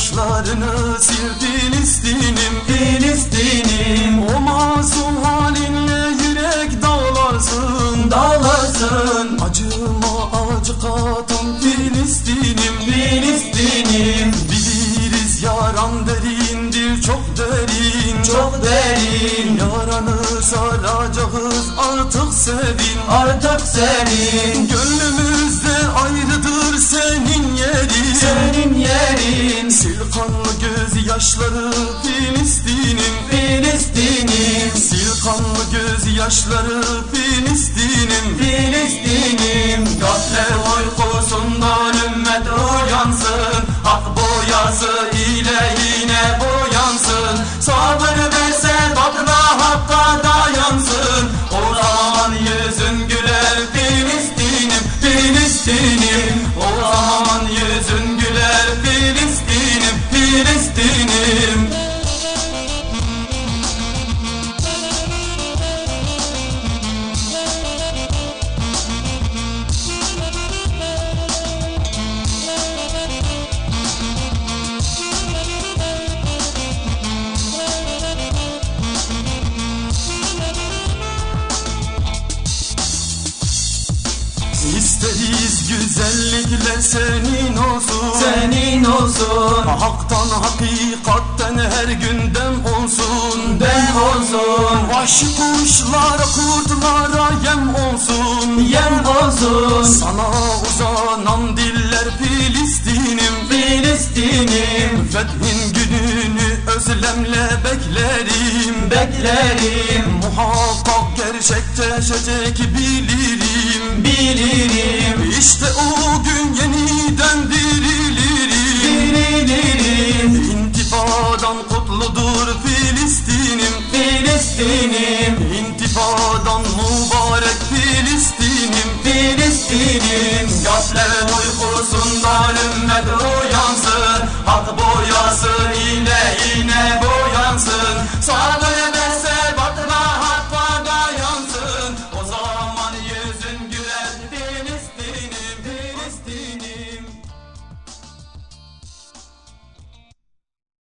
Acık yaşlarını sil Filistin'im Filistin'im O masum halinle yürek dağlarsın Dağlarsın. Acıma acı katan Filistin'im Filistin'im Biliriz yaran derindir çok derin Çok derin. Yaranı saracağız artık sevin Artık senin Gönlümüzde kanlı gözyaşları Filistin'im Filistin'im Sil kanlı gözyaşları Filistin'im Filistin'im Gaflet uykusundan ümmet uyansın Hak boyası İsteriz güzellikle senin olsun. Senin olsun. Haktan hakikatten her günden olsun. Ben olsun. Vahşi kuşlara kurtlara yem olsun. Yem olsun. Sana uzanan diller Filistin'im. Filistin'im. Fethin gününü özlemle beklerim. Beklerim. Muhakkak gerçekleşecek bilirim Bilirim. İşte o gün yeniden dirilirim. Dirilirim. İntifadan kutludur Filistin'im. Filistin'im. İntifadan mübarek Filistin'im. Filistin'im. Gaflet uykusundan ümmet uyansın. Hak boyası ile yine boyansın. Sağ